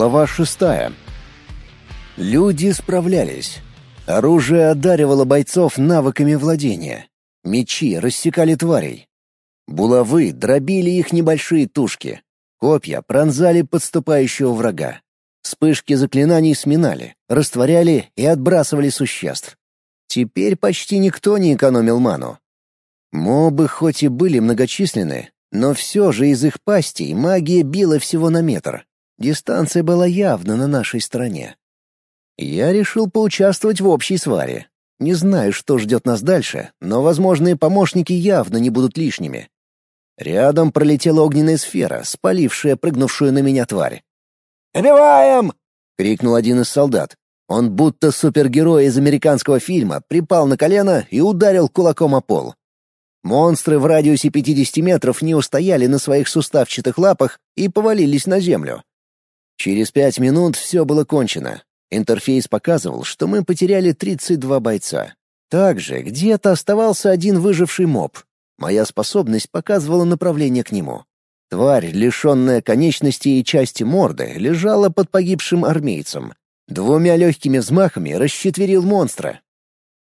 Глава шестая. Люди справлялись. Оружие одаривало бойцов навыками владения. Мечи рассекали тварей. Булавы дробили их небольшие тушки. Копья пронзали подступающего врага. Вспышки заклинаний сминали, растворяли и отбрасывали существ. Теперь почти никто не экономил ману. Мобы хоть и были многочисленны, но все же из их пастей магия била всего на метр. Дистанция была явно на нашей стороне. Я решил поучаствовать в общей сваре. Не знаю, что ждет нас дальше, но возможные помощники явно не будут лишними. Рядом пролетела огненная сфера, спалившая прыгнувшую на меня тварь. «Добиваем!» — крикнул один из солдат. Он будто супергерой из американского фильма припал на колено и ударил кулаком о пол. Монстры в радиусе 50 метров не устояли на своих суставчатых лапах и повалились на землю. Через пять минут все было кончено. Интерфейс показывал, что мы потеряли 32 бойца. Также где-то оставался один выживший моб. Моя способность показывала направление к нему. Тварь, лишенная конечностей и части морды, лежала под погибшим армейцем. Двумя легкими взмахами расчетверил монстра.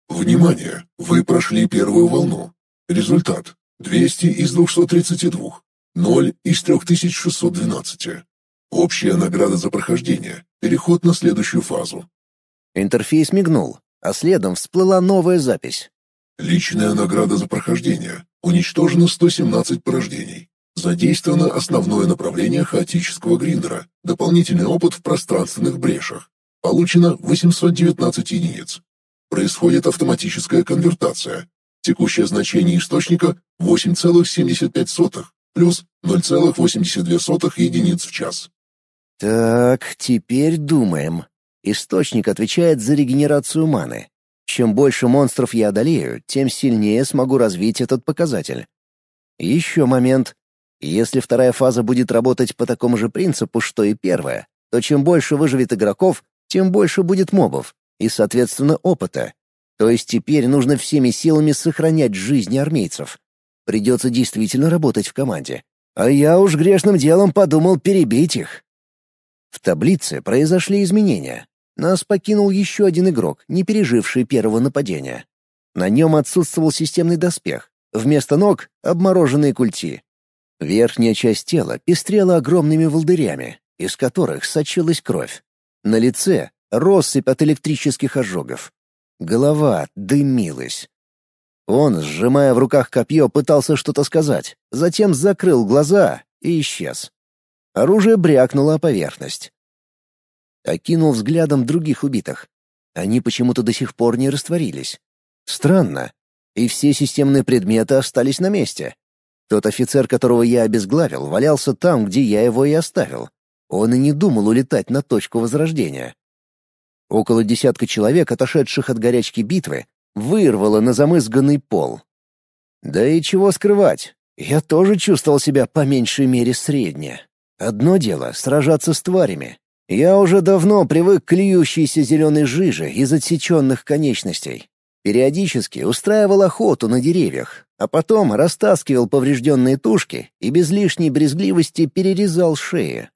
«Внимание! Вы прошли первую волну. Результат. 200 из 232. 0 из 3612. Общая награда за прохождение. Переход на следующую фазу. Интерфейс мигнул, а следом всплыла новая запись. Личная награда за прохождение. Уничтожено 117 порождений. Задействовано основное направление хаотического гриндера. Дополнительный опыт в пространственных брешах. Получено 819 единиц. Происходит автоматическая конвертация. Текущее значение источника 8,75 плюс 0,82 единиц в час. Так, теперь думаем. Источник отвечает за регенерацию маны. Чем больше монстров я одолею, тем сильнее смогу развить этот показатель. Еще момент. Если вторая фаза будет работать по такому же принципу, что и первая, то чем больше выживет игроков, тем больше будет мобов и, соответственно, опыта. То есть теперь нужно всеми силами сохранять жизни армейцев. Придется действительно работать в команде. А я уж грешным делом подумал перебить их. В таблице произошли изменения. Нас покинул еще один игрок, не переживший первого нападения. На нем отсутствовал системный доспех. Вместо ног — обмороженные культи. Верхняя часть тела пестрела огромными волдырями, из которых сочилась кровь. На лице — россыпь от электрических ожогов. Голова дымилась. Он, сжимая в руках копье, пытался что-то сказать, затем закрыл глаза и исчез. Оружие брякнуло о поверхность. Окинул взглядом других убитых. Они почему-то до сих пор не растворились. Странно. И все системные предметы остались на месте. Тот офицер, которого я обезглавил, валялся там, где я его и оставил. Он и не думал улетать на точку возрождения. Около десятка человек, отошедших от горячки битвы, вырвало на замызганный пол. Да и чего скрывать, я тоже чувствовал себя по меньшей мере средне. Одно дело — сражаться с тварями. Я уже давно привык к льющейся зеленой жиже из отсеченных конечностей. Периодически устраивал охоту на деревьях, а потом растаскивал поврежденные тушки и без лишней брезгливости перерезал шеи.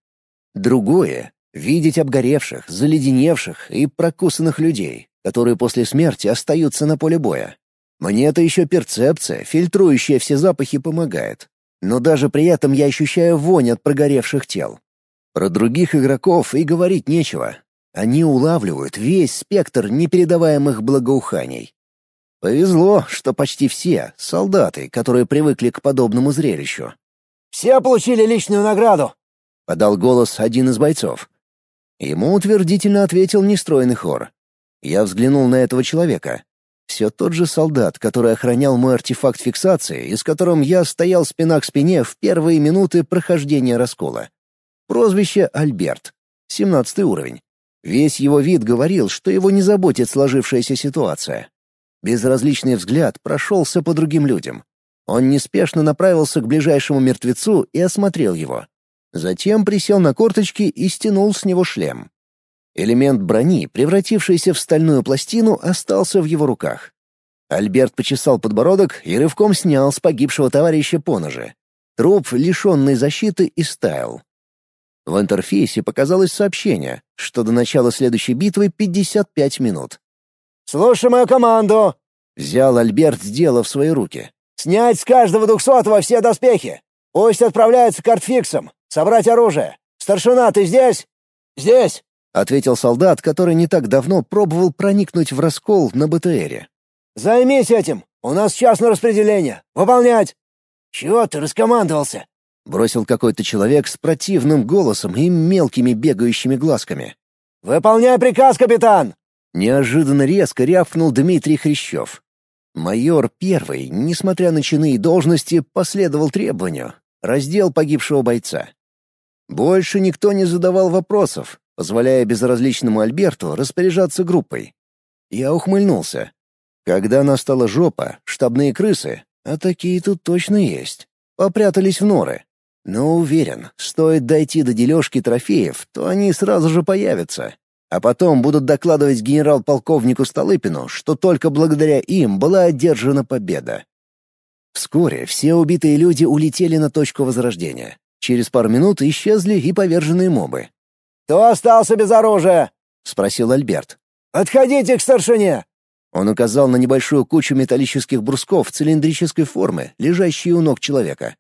Другое Видеть обгоревших, заледеневших и прокусанных людей, которые после смерти остаются на поле боя. Мне это еще перцепция, фильтрующая все запахи, помогает. Но даже при этом я ощущаю вонь от прогоревших тел. Про других игроков и говорить нечего. Они улавливают весь спектр непередаваемых благоуханий. Повезло, что почти все — солдаты, которые привыкли к подобному зрелищу. «Все получили личную награду!» — подал голос один из бойцов. Ему утвердительно ответил нестройный хор. Я взглянул на этого человека. Все тот же солдат, который охранял мой артефакт фиксации, и с которым я стоял спина к спине в первые минуты прохождения раскола. Прозвище Альберт. 17 уровень. Весь его вид говорил, что его не заботит сложившаяся ситуация. Безразличный взгляд прошелся по другим людям. Он неспешно направился к ближайшему мертвецу и осмотрел его. Затем присел на корточки и стянул с него шлем. Элемент брони, превратившийся в стальную пластину, остался в его руках. Альберт почесал подбородок и рывком снял с погибшего товарища поножи. Труп, лишенный защиты, истаял. В интерфейсе показалось сообщение, что до начала следующей битвы 55 минут. «Слушай мою команду!» — взял Альберт дело в свои руки. «Снять с каждого двухсотого все доспехи! Пусть отправляются к артфиксам! Собрать оружие! Старшина, ты здесь?» «Здесь!» — ответил солдат, который не так давно пробовал проникнуть в раскол на БТРе. «Займись этим! У нас час на распределение! Выполнять!» «Чего ты раскомандовался?» — бросил какой-то человек с противным голосом и мелкими бегающими глазками. «Выполняй приказ, капитан!» Неожиданно резко рявкнул Дмитрий Хрящев. Майор первый, несмотря на чины и должности, последовал требованию. Раздел погибшего бойца. Больше никто не задавал вопросов, позволяя безразличному Альберту распоряжаться группой. Я ухмыльнулся. Когда настала жопа, штабные крысы, а такие тут точно есть, попрятались в норы. Но уверен, стоит дойти до дележки трофеев, то они сразу же появятся. А потом будут докладывать генерал-полковнику Столыпину, что только благодаря им была одержана победа. Вскоре все убитые люди улетели на точку возрождения. Через пару минут исчезли и поверженные мобы. «Кто остался без оружия?» — спросил Альберт. «Отходите к старшине!» Он указал на небольшую кучу металлических брусков цилиндрической формы, лежащие у ног человека.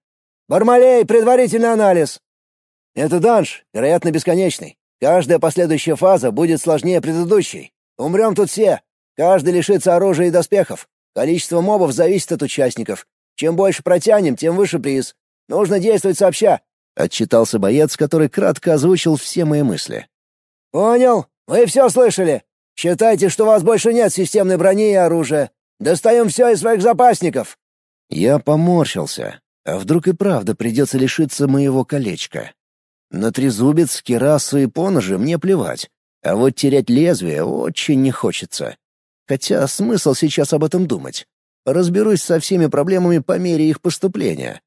«Бармалей, предварительный анализ!» «Это данж, вероятно, бесконечный. Каждая последующая фаза будет сложнее предыдущей. Умрем тут все. Каждый лишится оружия и доспехов. Количество мобов зависит от участников. Чем больше протянем, тем выше приз. Нужно действовать сообща. — отчитался боец, который кратко озвучил все мои мысли. «Понял. Вы все слышали. Считайте, что у вас больше нет системной брони и оружия. Достаем все из своих запасников». Я поморщился. А вдруг и правда придется лишиться моего колечка? На трезубец, кирасу и поножи мне плевать. А вот терять лезвие очень не хочется. Хотя смысл сейчас об этом думать. Разберусь со всеми проблемами по мере их поступления.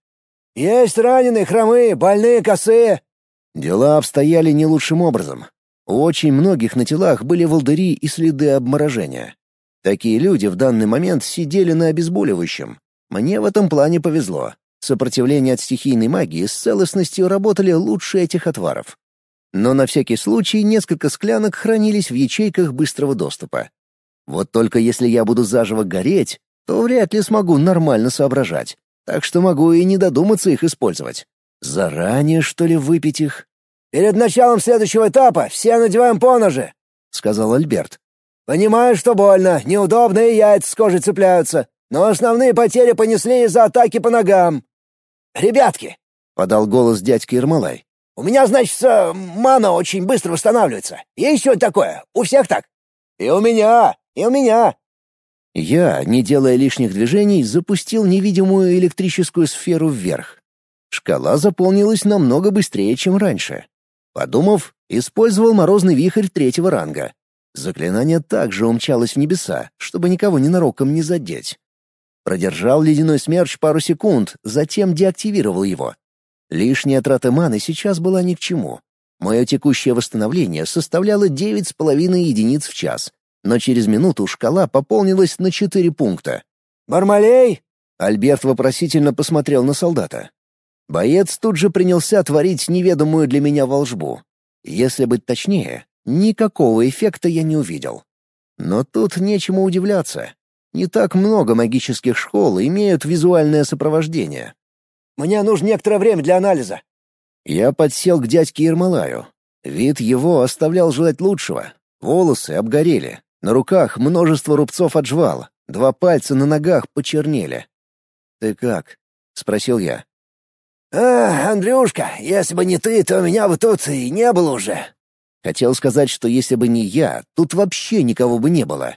«Есть раненые, хромые, больные, косые». Дела обстояли не лучшим образом. У очень многих на телах были волдыри и следы обморожения. Такие люди в данный момент сидели на обезболивающем. Мне в этом плане повезло. Сопротивление от стихийной магии с целостностью работали лучше этих отваров. Но на всякий случай несколько склянок хранились в ячейках быстрого доступа. Вот только если я буду заживо гореть, то вряд ли смогу нормально соображать так что могу и не додуматься их использовать. Заранее, что ли, выпить их? «Перед началом следующего этапа все надеваем поножи», — сказал Альберт. «Понимаю, что больно, неудобно и яйца с кожей цепляются, но основные потери понесли из-за атаки по ногам». «Ребятки», — подал голос дядька Ермолай, — «у меня, значит, мана очень быстро восстанавливается. Есть что-то такое? У всех так?» «И у меня, и у меня», я, не делая лишних движений, запустил невидимую электрическую сферу вверх. Шкала заполнилась намного быстрее, чем раньше. Подумав, использовал морозный вихрь третьего ранга. Заклинание также умчалось в небеса, чтобы никого ненароком не задеть. Продержал ледяной смерч пару секунд, затем деактивировал его. Лишняя трата маны сейчас была ни к чему. Мое текущее восстановление составляло 9,5 единиц в час, но через минуту шкала пополнилась на четыре пункта. «Бармалей!» Альберт вопросительно посмотрел на солдата. Боец тут же принялся творить неведомую для меня волжбу. Если быть точнее, никакого эффекта я не увидел. Но тут нечему удивляться. Не так много магических школ имеют визуальное сопровождение. «Мне нужно некоторое время для анализа». Я подсел к дядьке Ермолаю. Вид его оставлял желать лучшего. Волосы обгорели, на руках множество рубцов от жвал, два пальца на ногах почернели. «Ты как?» — спросил я. «А, Андрюшка, если бы не ты, то меня бы тут и не было уже». Хотел сказать, что если бы не я, тут вообще никого бы не было.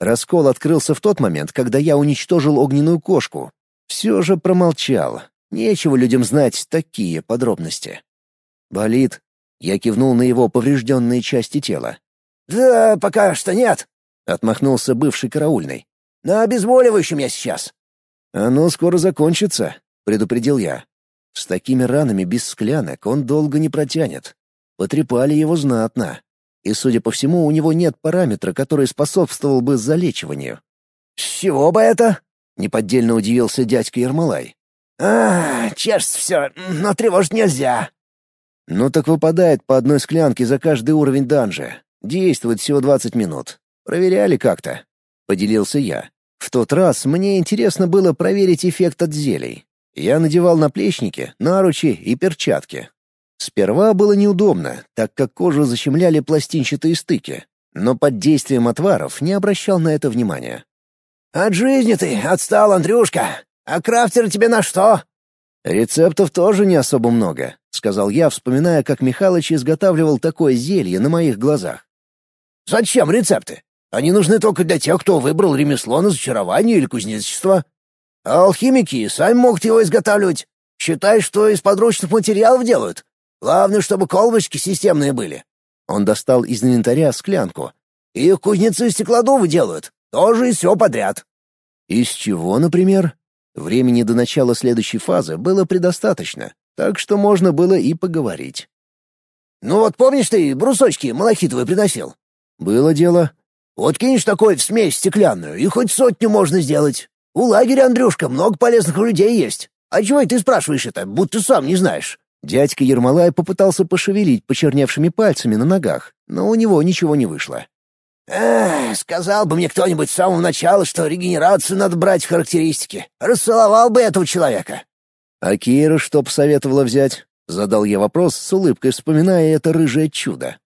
Раскол открылся в тот момент, когда я уничтожил огненную кошку. Все же промолчал. Нечего людям знать такие подробности. «Болит?» Я кивнул на его поврежденные части тела. «Да пока что нет», — отмахнулся бывший караульный. «На обезболивающем я сейчас». «Оно скоро закончится», — предупредил я. «С такими ранами без склянок он долго не протянет. Потрепали его знатно. И, судя по всему, у него нет параметра, который способствовал бы залечиванию». «С чего бы это?» — неподдельно удивился дядька Ермолай. «А, чешется все, но тревожить нельзя». Ну так выпадает по одной склянке за каждый уровень данжа. Действует всего 20 минут. Проверяли как-то. Поделился я. В тот раз мне интересно было проверить эффект от зелий. Я надевал наплечники, наручи и перчатки. Сперва было неудобно, так как кожу защемляли пластинчатые стыки, но под действием отваров не обращал на это внимания. «От жизни ты отстал, Андрюшка! А крафтер тебе на что?» «Рецептов тоже не особо много», — сказал я, вспоминая, как Михалыч изготавливал такое зелье на моих глазах. «Зачем рецепты? Они нужны только для тех, кто выбрал ремесло на зачарование или кузнечество. А алхимики сами могут его изготавливать. Считай, что из подручных материалов делают. Главное, чтобы колбочки системные были». Он достал из инвентаря склянку. «Их кузнецы стеклодувы делают. Тоже и все подряд». «Из чего, например?» Времени до начала следующей фазы было предостаточно, так что можно было и поговорить. «Ну вот помнишь ты брусочки малахитовые приносил?» «Было дело». «Вот кинешь такой в смесь стеклянную, и хоть сотню можно сделать. У лагеря, Андрюшка, много полезных людей есть. А чего ты спрашиваешь это, будто сам не знаешь?» Дядька Ермолай попытался пошевелить почерневшими пальцами на ногах, но у него ничего не вышло. «Эх, сказал бы мне кто-нибудь с самого начала, что регенерацию надо брать в характеристики. Расцеловал бы этого человека». «А Кира что посоветовала взять?» — задал я вопрос с улыбкой, вспоминая это рыжее чудо.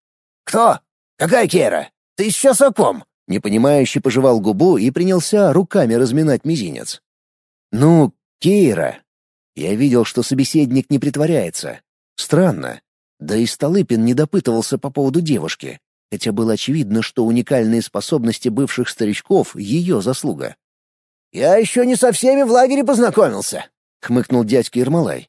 «Кто? Какая Кира? Ты сейчас о ком?» Непонимающе пожевал губу и принялся руками разминать мизинец. «Ну, Кира, я видел, что собеседник не притворяется. Странно. Да и Столыпин не допытывался по поводу девушки, хотя было очевидно, что уникальные способности бывших старичков — ее заслуга. «Я еще не со всеми в лагере познакомился», — хмыкнул дядька Ермолай.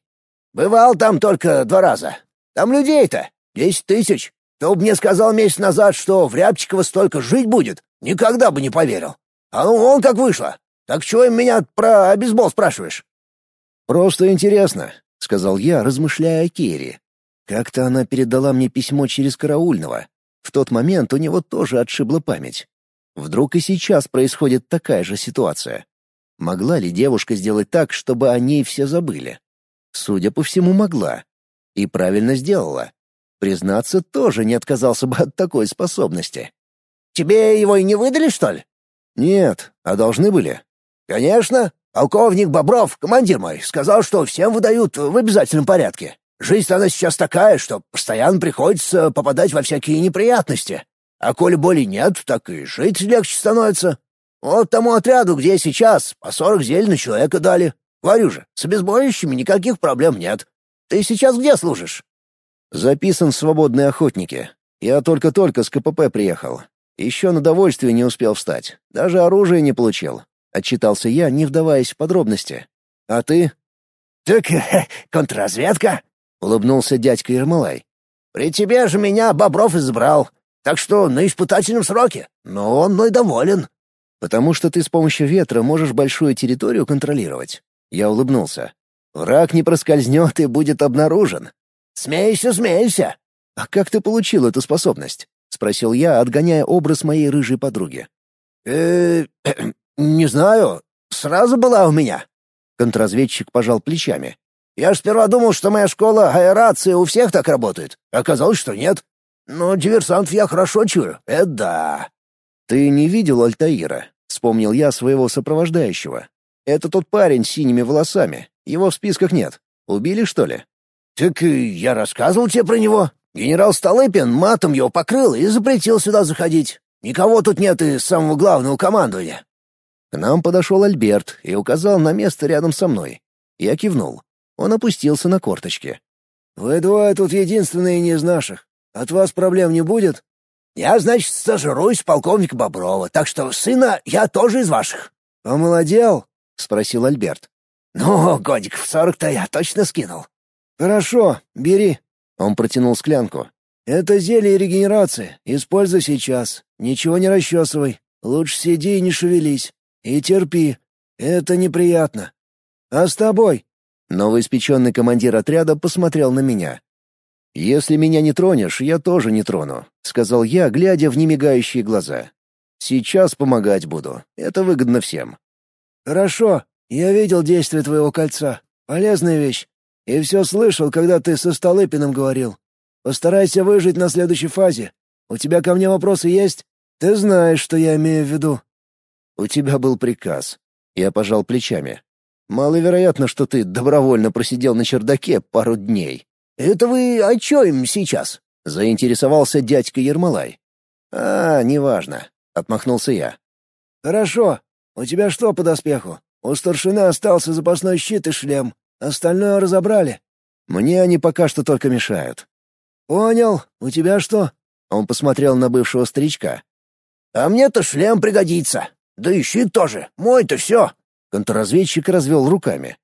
«Бывал там только два раза. Там людей-то десять тысяч. Кто бы мне сказал месяц назад, что в Рябчиково столько жить будет, никогда бы не поверил. А ну он как вышло. Так чего меня про обезбол спрашиваешь?» «Просто интересно», — сказал я, размышляя о Керри. Как-то она передала мне письмо через караульного. В тот момент у него тоже отшибла память. Вдруг и сейчас происходит такая же ситуация. Могла ли девушка сделать так, чтобы о ней все забыли? Судя по всему, могла. И правильно сделала. Признаться, тоже не отказался бы от такой способности. «Тебе его и не выдали, что ли?» «Нет, а должны были». «Конечно. Полковник Бобров, командир мой, сказал, что всем выдают в обязательном порядке. Жизнь она сейчас такая, что постоянно приходится попадать во всякие неприятности. А коли боли нет, так и жить легче становится. Вот тому отряду, где сейчас, по сорок зель на человека дали. Говорю же, с обезболивающими никаких проблем нет. Ты сейчас где служишь?» «Записан в свободные охотники. Я только-только с КПП приехал. Еще на довольствие не успел встать. Даже оружие не получил. — отчитался я, не вдаваясь в подробности. «А ты?» «Так контрразведка?» — улыбнулся дядька Ермолай. «При тебе же меня Бобров избрал, так что на испытательном сроке, но он мной доволен». «Потому что ты с помощью ветра можешь большую территорию контролировать». Я улыбнулся. «Враг не проскользнет и будет обнаружен». «Смейся, смейся!» «А как ты получил эту способность?» — спросил я, отгоняя образ моей рыжей подруги. э «Не знаю. Сразу была у меня». Контрразведчик пожал плечами. «Я ж сперва думал, что моя школа аэрации у всех так работает. Оказалось, что нет. Но диверсантов я хорошо чую. Это да». «Ты не видел Альтаира?» — вспомнил я своего сопровождающего. «Это тот парень с синими волосами. Его в списках нет. Убили, что ли?» «Так я рассказывал тебе про него. Генерал Столыпин матом его покрыл и запретил сюда заходить. Никого тут нет из самого главного командования. К нам подошел Альберт и указал на место рядом со мной. Я кивнул. Он опустился на корточки. «Вы двое тут единственные не из наших. От вас проблем не будет?» «Я, значит, стажируюсь полковника Боброва, так что сына я тоже из ваших». «Помолодел?» — спросил Альберт. «Ну, годиков сорок-то я точно скинул». «Хорошо, бери». Он протянул склянку. «Это зелье регенерации. Используй сейчас. Ничего не расчесывай. Лучше сиди и не шевелись. И терпи. Это неприятно. А с тобой?» Новоиспеченный командир отряда посмотрел на меня. «Если меня не тронешь, я тоже не трону», — сказал я, глядя в немигающие глаза. «Сейчас помогать буду. Это выгодно всем». «Хорошо. Я видел действие твоего кольца. Полезная вещь. И все слышал, когда ты со Столыпиным говорил. Постарайся выжить на следующей фазе. У тебя ко мне вопросы есть? Ты знаешь, что я имею в виду». «У тебя был приказ». Я пожал плечами. «Маловероятно, что ты добровольно просидел на чердаке пару дней». «Это вы о чем сейчас?» — заинтересовался дядька Ермолай. «А, неважно», — отмахнулся я. «Хорошо. У тебя что по доспеху? У старшины остался запасной щит и шлем. Остальное разобрали». «Мне они пока что только мешают». «Понял. У тебя что?» Он посмотрел на бывшего старичка. «А мне-то шлем пригодится. Да и щит тоже. Мой-то все». Контрразведчик развел руками.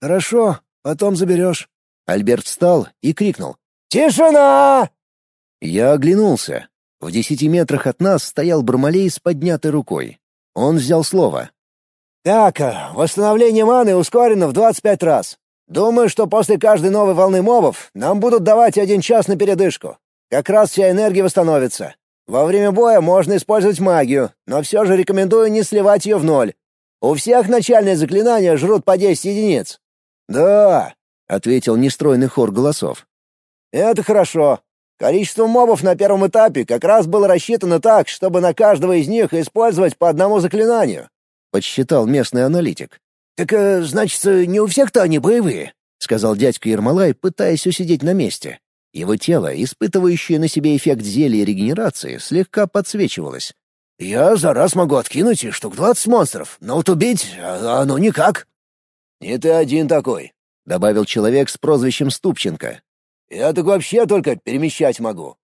«Хорошо. Потом заберешь». Альберт встал и крикнул. «Тишина!» Я оглянулся. В десяти метрах от нас стоял Бармалей с поднятой рукой. Он взял слово. «Так, восстановление маны ускорено в двадцать пять раз. Думаю, что после каждой новой волны мобов нам будут давать один час на передышку. Как раз вся энергия восстановится. Во время боя можно использовать магию, но все же рекомендую не сливать ее в ноль. У всех начальные заклинания жрут по 10 единиц. «Да», — ответил нестройный хор голосов. «Это хорошо. Количество мобов на первом этапе как раз было рассчитано так, чтобы на каждого из них использовать по одному заклинанию», — подсчитал местный аналитик. «Так, э, значит, не у всех-то они боевые», — сказал дядька Ермолай, пытаясь усидеть на месте. Его тело, испытывающее на себе эффект зелья регенерации, слегка подсвечивалось. «Я за раз могу откинуть штук двадцать монстров, но вот убить а, оно никак». «Не ты один такой», — добавил человек с прозвищем Ступченко. «Я так вообще только перемещать могу».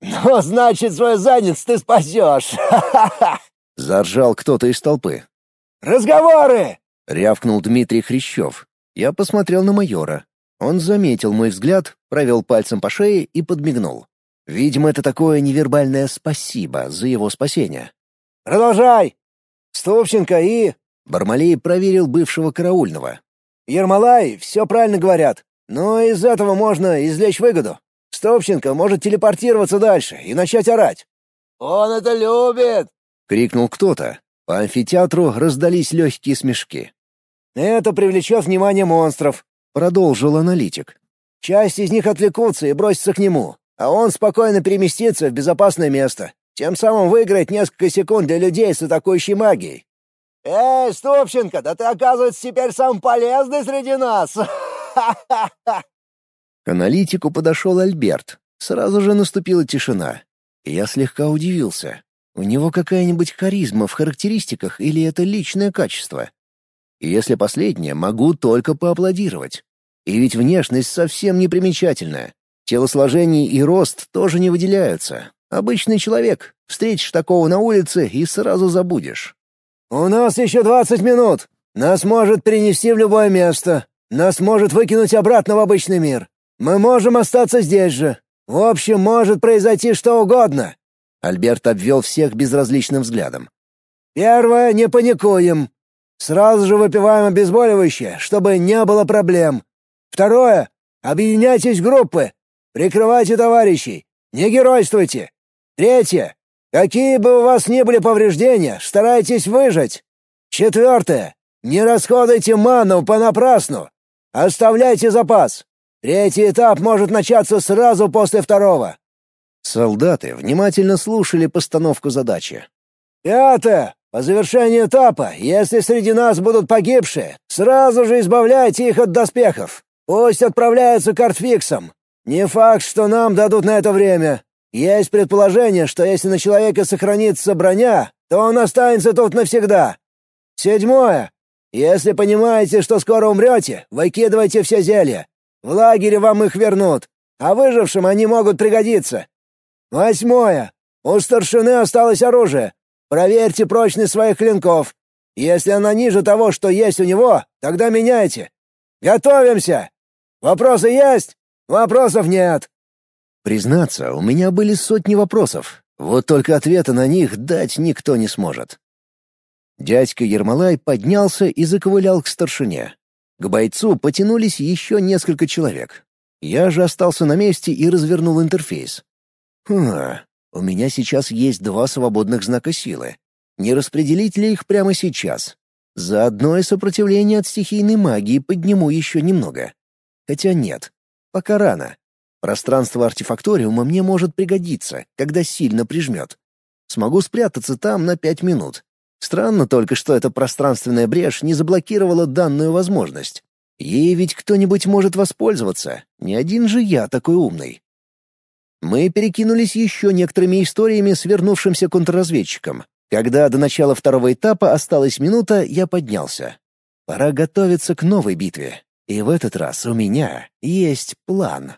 «Ну, значит, свою задницу ты спасешь!» Заржал кто-то из толпы. «Разговоры!» — рявкнул Дмитрий Хрящев. Я посмотрел на майора. Он заметил мой взгляд, провел пальцем по шее и подмигнул. Видимо, это такое невербальное спасибо за его спасение. «Продолжай! Ступченко и...» Бармалей проверил бывшего караульного. «Ермолай, все правильно говорят. Но из этого можно извлечь выгоду. Ступченко может телепортироваться дальше и начать орать». «Он это любит!» — крикнул кто-то. По амфитеатру раздались легкие смешки. «Это привлечет внимание монстров продолжил аналитик. Часть из них отвлекутся и бросятся к нему, а он спокойно переместится в безопасное место. Тем самым выиграет несколько секунд для людей с атакующей магией. «Эй, Ступченко, да ты, оказывается, теперь сам полезный среди нас!» К аналитику подошел Альберт. Сразу же наступила тишина. Я слегка удивился. У него какая-нибудь харизма в характеристиках или это личное качество? Если последнее, могу только поаплодировать. И ведь внешность совсем не примечательная. Телосложение и рост тоже не выделяются. Обычный человек. Встретишь такого на улице и сразу забудешь. «У нас еще двадцать минут. Нас может перенести в любое место. Нас может выкинуть обратно в обычный мир. Мы можем остаться здесь же. В общем, может произойти что угодно». Альберт обвел всех безразличным взглядом. «Первое, не паникуем. Сразу же выпиваем обезболивающее, чтобы не было проблем. Второе. Объединяйтесь в группы. Прикрывайте товарищей. Не геройствуйте. Третье. Какие бы у вас ни были повреждения, старайтесь выжить. Четвертое. Не расходуйте ману понапрасну. Оставляйте запас. Третий этап может начаться сразу после второго. Солдаты внимательно слушали постановку задачи. Пятое. По завершении этапа, если среди нас будут погибшие, сразу же избавляйте их от доспехов. Пусть отправляются к артфиксам. Не факт, что нам дадут на это время. Есть предположение, что если на человека сохранится броня, то он останется тут навсегда. Седьмое. Если понимаете, что скоро умрете, выкидывайте все зелья. В лагере вам их вернут, а выжившим они могут пригодиться. Восьмое. У старшины осталось оружие. Проверьте прочность своих клинков. Если она ниже того, что есть у него, тогда меняйте. Готовимся! Вопросы есть? Вопросов нет. Признаться, у меня были сотни вопросов. Вот только ответа на них дать никто не сможет. Дядька Ермолай поднялся и заковылял к старшине. К бойцу потянулись еще несколько человек. Я же остался на месте и развернул интерфейс. Хм, у меня сейчас есть два свободных знака силы. Не распределить ли их прямо сейчас? Заодно и сопротивление от стихийной магии подниму еще немного. Хотя нет, пока рано. Пространство артефакториума мне может пригодиться, когда сильно прижмет. Смогу спрятаться там на пять минут. Странно только, что эта пространственная брешь не заблокировала данную возможность. Ей ведь кто-нибудь может воспользоваться. Не один же я такой умный. Мы перекинулись еще некоторыми историями с вернувшимся контрразведчиком. Когда до начала второго этапа осталась минута, я поднялся. Пора готовиться к новой битве. И в этот раз у меня есть план.